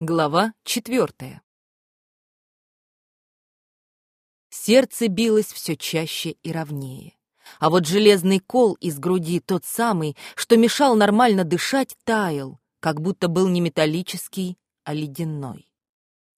Глава четвертая. Сердце билось все чаще и ровнее. А вот железный кол из груди, тот самый, что мешал нормально дышать, таял, как будто был не металлический, а ледяной.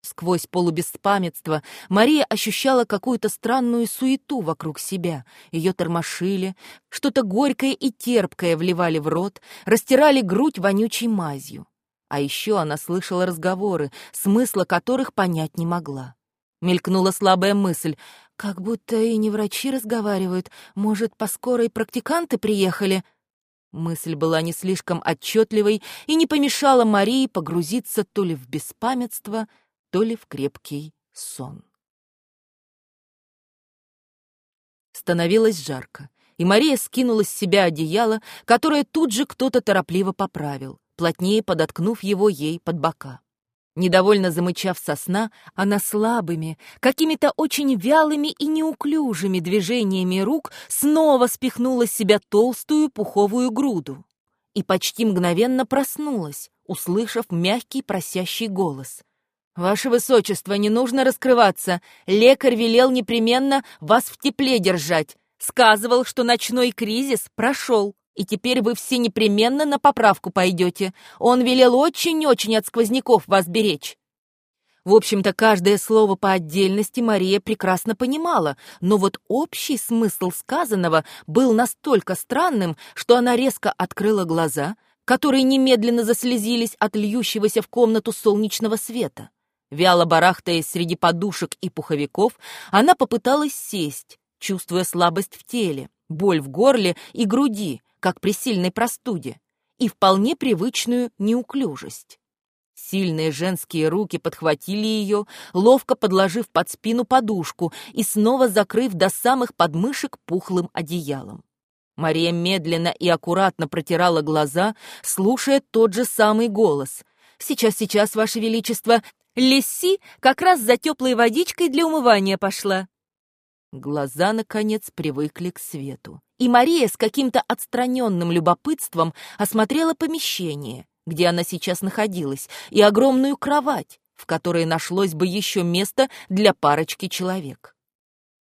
Сквозь полубеспамятство Мария ощущала какую-то странную суету вокруг себя. Ее тормошили, что-то горькое и терпкое вливали в рот, растирали грудь вонючей мазью. А еще она слышала разговоры, смысла которых понять не могла. Мелькнула слабая мысль. Как будто и не врачи разговаривают. Может, по скорой практиканты приехали? Мысль была не слишком отчетливой и не помешала Марии погрузиться то ли в беспамятство, то ли в крепкий сон. Становилось жарко, и Мария скинула с себя одеяло, которое тут же кто-то торопливо поправил плотнее подоткнув его ей под бока. Недовольно замычав со сна, она слабыми, какими-то очень вялыми и неуклюжими движениями рук снова спихнула с себя толстую пуховую груду и почти мгновенно проснулась, услышав мягкий просящий голос. «Ваше Высочество, не нужно раскрываться. Лекарь велел непременно вас в тепле держать. Сказывал, что ночной кризис прошел и теперь вы все непременно на поправку пойдете. Он велел очень-очень от сквозняков вас беречь». В общем-то, каждое слово по отдельности Мария прекрасно понимала, но вот общий смысл сказанного был настолько странным, что она резко открыла глаза, которые немедленно заслезились от льющегося в комнату солнечного света. Вяло барахтаясь среди подушек и пуховиков, она попыталась сесть, чувствуя слабость в теле, боль в горле и груди, как при сильной простуде, и вполне привычную неуклюжесть. Сильные женские руки подхватили ее, ловко подложив под спину подушку и снова закрыв до самых подмышек пухлым одеялом. Мария медленно и аккуратно протирала глаза, слушая тот же самый голос. «Сейчас, сейчас, Ваше Величество, Лесси как раз за теплой водичкой для умывания пошла». Глаза, наконец, привыкли к свету. И Мария с каким-то отстраненным любопытством осмотрела помещение, где она сейчас находилась, и огромную кровать, в которой нашлось бы еще место для парочки человек.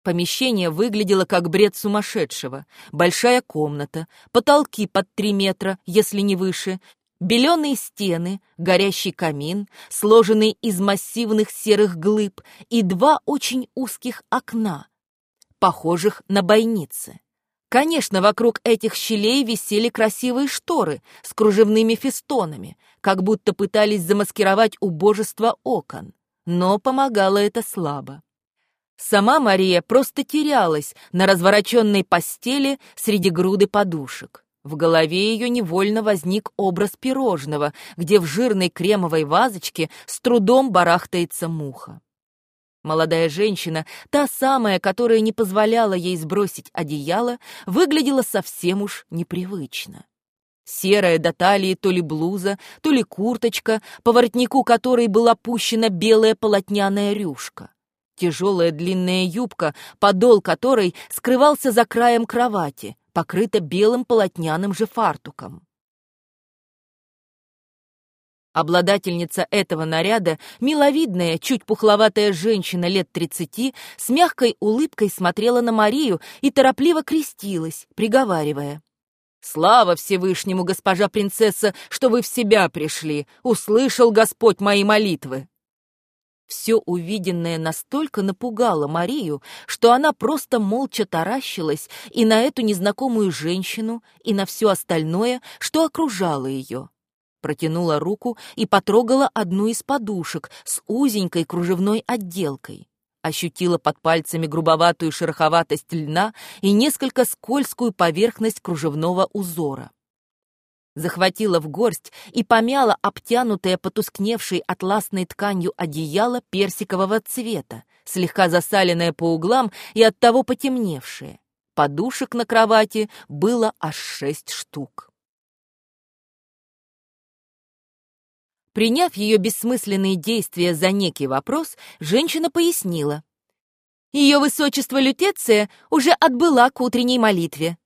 Помещение выглядело как бред сумасшедшего. Большая комната, потолки под три метра, если не выше, беленые стены, горящий камин, сложенный из массивных серых глыб, и два очень узких окна, похожих на бойницы. Конечно, вокруг этих щелей висели красивые шторы с кружевными фестонами, как будто пытались замаскировать убожество окон, но помогало это слабо. Сама Мария просто терялась на развороченной постели среди груды подушек. В голове ее невольно возник образ пирожного, где в жирной кремовой вазочке с трудом барахтается муха. Молодая женщина, та самая, которая не позволяла ей сбросить одеяло, выглядела совсем уж непривычно. Серая до талии то ли блуза, то ли курточка, по воротнику которой была пущена белая полотняная рюшка. Тяжелая длинная юбка, подол которой скрывался за краем кровати, покрыта белым полотняным же фартуком. Обладательница этого наряда, миловидная, чуть пухловатая женщина лет тридцати, с мягкой улыбкой смотрела на Марию и торопливо крестилась, приговаривая. «Слава Всевышнему, госпожа принцесса, что вы в себя пришли! Услышал Господь мои молитвы!» Все увиденное настолько напугало Марию, что она просто молча таращилась и на эту незнакомую женщину, и на все остальное, что окружало ее протянула руку и потрогала одну из подушек с узенькой кружевной отделкой. Ощутила под пальцами грубоватую шероховатость льна и несколько скользкую поверхность кружевного узора. Захватила в горсть и помяла обтянутое потускневшей атласной тканью одеяло персикового цвета, слегка засаленное по углам и оттого потемневшее. Подушек на кровати было аж шесть штук. Приняв ее бессмысленные действия за некий вопрос, женщина пояснила. Ее высочество Лютеция уже отбыла к утренней молитве.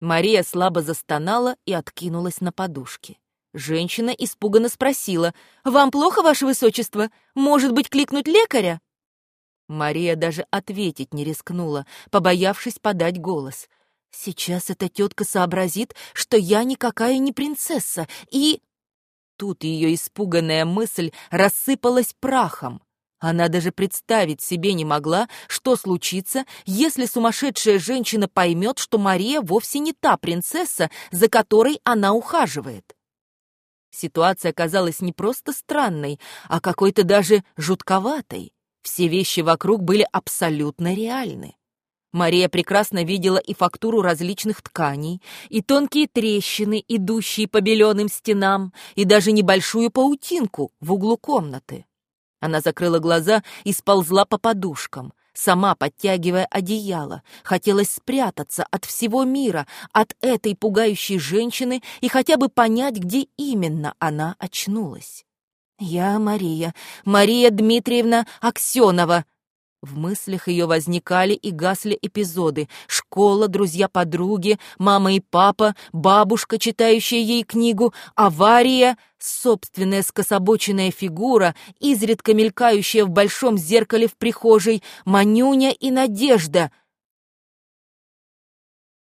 Мария слабо застонала и откинулась на подушке. Женщина испуганно спросила, «Вам плохо, ваше высочество? Может быть, кликнуть лекаря?» Мария даже ответить не рискнула, побоявшись подать голос. «Сейчас эта тетка сообразит, что я никакая не принцесса, и...» Тут ее испуганная мысль рассыпалась прахом. Она даже представить себе не могла, что случится, если сумасшедшая женщина поймет, что Мария вовсе не та принцесса, за которой она ухаживает. Ситуация казалась не просто странной, а какой-то даже жутковатой. Все вещи вокруг были абсолютно реальны. Мария прекрасно видела и фактуру различных тканей, и тонкие трещины, идущие по беленым стенам, и даже небольшую паутинку в углу комнаты. Она закрыла глаза и сползла по подушкам, сама подтягивая одеяло. Хотелось спрятаться от всего мира, от этой пугающей женщины и хотя бы понять, где именно она очнулась. «Я Мария, Мария Дмитриевна Аксенова», в мыслях ее возникали и гасли эпизоды. Школа, друзья-подруги, мама и папа, бабушка, читающая ей книгу, авария, собственная скособоченная фигура, изредка мелькающая в большом зеркале в прихожей, Манюня и Надежда.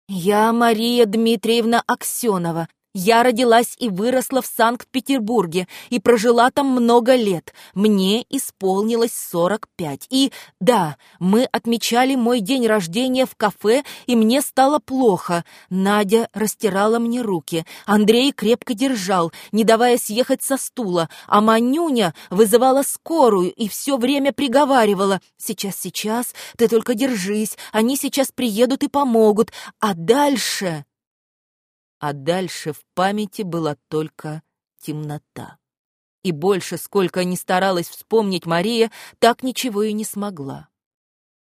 «Я Мария Дмитриевна Аксенова, я родилась и выросла в Санкт-Петербурге и прожила там много лет. Мне исполнилось 45. И да, мы отмечали мой день рождения в кафе, и мне стало плохо. Надя растирала мне руки. Андрей крепко держал, не давая съехать со стула, а Манюня вызывала скорую и все время приговаривала. «Сейчас, сейчас, ты только держись, они сейчас приедут и помогут. А дальше...» а дальше в памяти была только темнота. И больше, сколько ни старалась вспомнить Мария, так ничего и не смогла.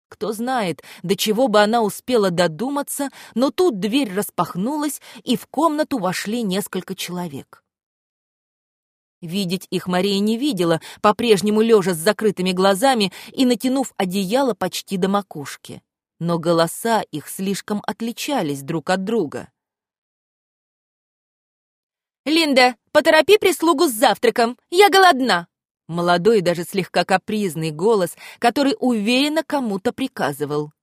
Кто знает, до чего бы она успела додуматься, но тут дверь распахнулась, и в комнату вошли несколько человек. Видеть их Мария не видела, по-прежнему лежа с закрытыми глазами и натянув одеяло почти до макушки. Но голоса их слишком отличались друг от друга. «Линда, поторопи прислугу с завтраком, я голодна!» Молодой и даже слегка капризный голос, который уверенно кому-то приказывал.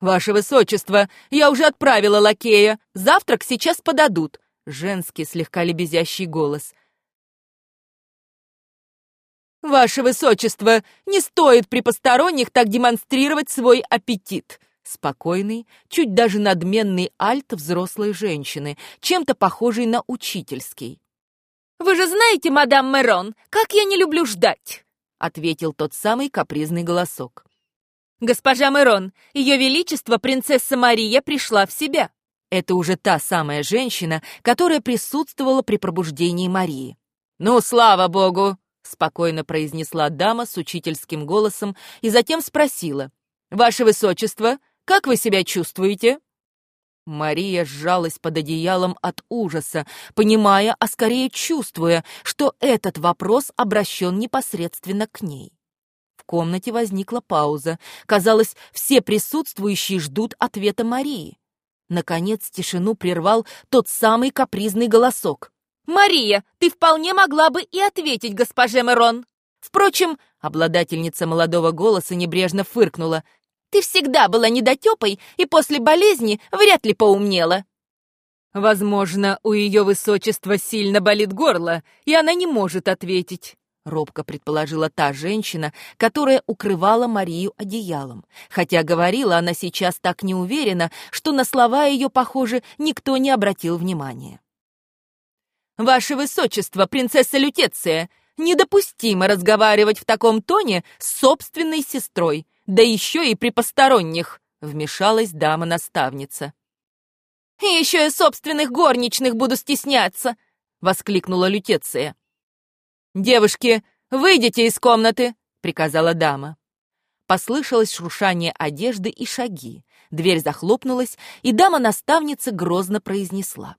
«Ваше высочество, я уже отправила лакея, завтрак сейчас подадут!» Женский слегка лебезящий голос. «Ваше высочество, не стоит при посторонних так демонстрировать свой аппетит!» Спокойный, чуть даже надменный альт взрослой женщины, чем-то похожий на учительский. «Вы же знаете, мадам Мерон, как я не люблю ждать!» — ответил тот самый капризный голосок. «Госпожа Мерон, ее величество принцесса Мария пришла в себя!» Это уже та самая женщина, которая присутствовала при пробуждении Марии. «Ну, слава богу!» — спокойно произнесла дама с учительским голосом и затем спросила. «Ваше высочество, как вы себя чувствуете?» Мария сжалась под одеялом от ужаса, понимая, а скорее чувствуя, что этот вопрос обращен непосредственно к ней. В комнате возникла пауза. Казалось, все присутствующие ждут ответа Марии. Наконец тишину прервал тот самый капризный голосок. «Мария, ты вполне могла бы и ответить госпоже Мерон!» Впрочем, обладательница молодого голоса небрежно фыркнула. Ты всегда была недотепой и после болезни вряд ли поумнела. Возможно, у ее высочества сильно болит горло, и она не может ответить. Робко предположила та женщина, которая укрывала Марию одеялом. Хотя говорила она сейчас так неуверенно, что на слова ее, похоже, никто не обратил внимания. «Ваше высочество, принцесса Лютеция, недопустимо разговаривать в таком тоне с собственной сестрой да еще и при посторонних», — вмешалась дама-наставница. «И еще и собственных горничных буду стесняться!» — воскликнула Лютеция. «Девушки, выйдите из комнаты!» — приказала дама. Послышалось шуршание одежды и шаги. Дверь захлопнулась, и дама-наставница грозно произнесла.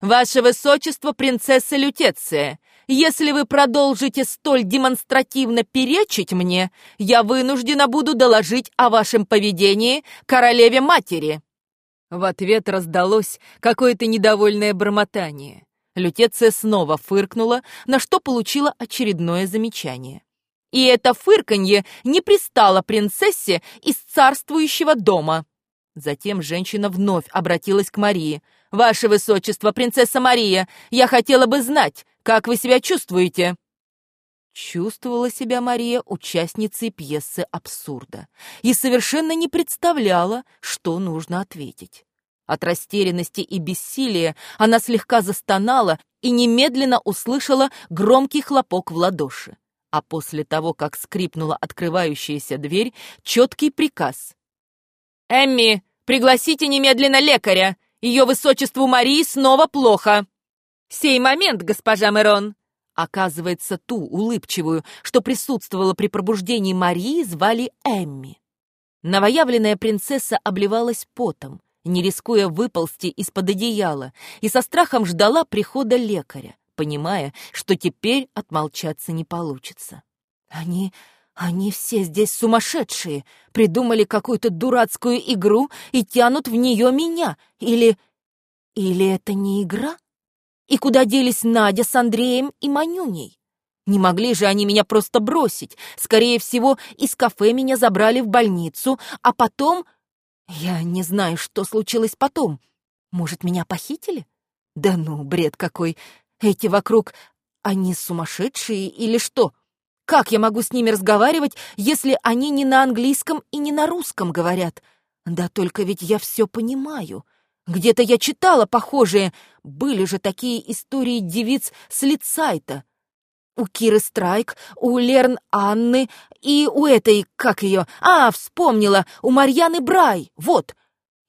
«Ваше высочество, принцесса Лютеция, если вы продолжите столь демонстративно перечить мне, я вынуждена буду доложить о вашем поведении королеве-матери». В ответ раздалось какое-то недовольное бормотание. Лютеция снова фыркнула, на что получила очередное замечание. И это фырканье не пристало принцессе из царствующего дома. Затем женщина вновь обратилась к Марии. «Ваше Высочество, принцесса Мария, я хотела бы знать, как вы себя чувствуете?» Чувствовала себя Мария участницей пьесы абсурда и совершенно не представляла, что нужно ответить. От растерянности и бессилия она слегка застонала и немедленно услышала громкий хлопок в ладоши. А после того, как скрипнула открывающаяся дверь, четкий приказ. «Эмми, пригласите немедленно лекаря! Ее высочеству Марии снова плохо!» «Сей момент, госпожа Мерон!» Оказывается, ту улыбчивую, что присутствовала при пробуждении Марии, звали Эмми. Новоявленная принцесса обливалась потом, не рискуя выползти из-под одеяла, и со страхом ждала прихода лекаря понимая, что теперь отмолчаться не получится. Они... они все здесь сумасшедшие, придумали какую-то дурацкую игру и тянут в нее меня. Или... или это не игра? И куда делись Надя с Андреем и Манюней? Не могли же они меня просто бросить. Скорее всего, из кафе меня забрали в больницу, а потом... Я не знаю, что случилось потом. Может, меня похитили? Да ну, бред какой. Эти вокруг, они сумасшедшие или что? Как я могу с ними разговаривать, если они не на английском и не на русском говорят? Да только ведь я все понимаю. Где-то я читала похожие. Были же такие истории девиц с Лицайта. У Киры Страйк, у Лерн Анны и у этой, как ее, а, вспомнила, у Марьяны Брай, вот.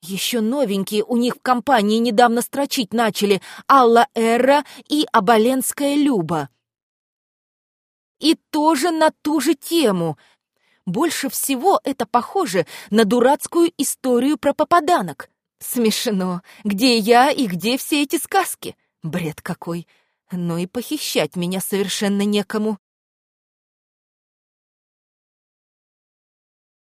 Еще новенькие у них в компании недавно строчить начали Алла Эра и Абаленская Люба. И тоже на ту же тему. Больше всего это похоже на дурацкую историю про попаданок. Смешно. Где я и где все эти сказки? Бред какой. Но и похищать меня совершенно некому.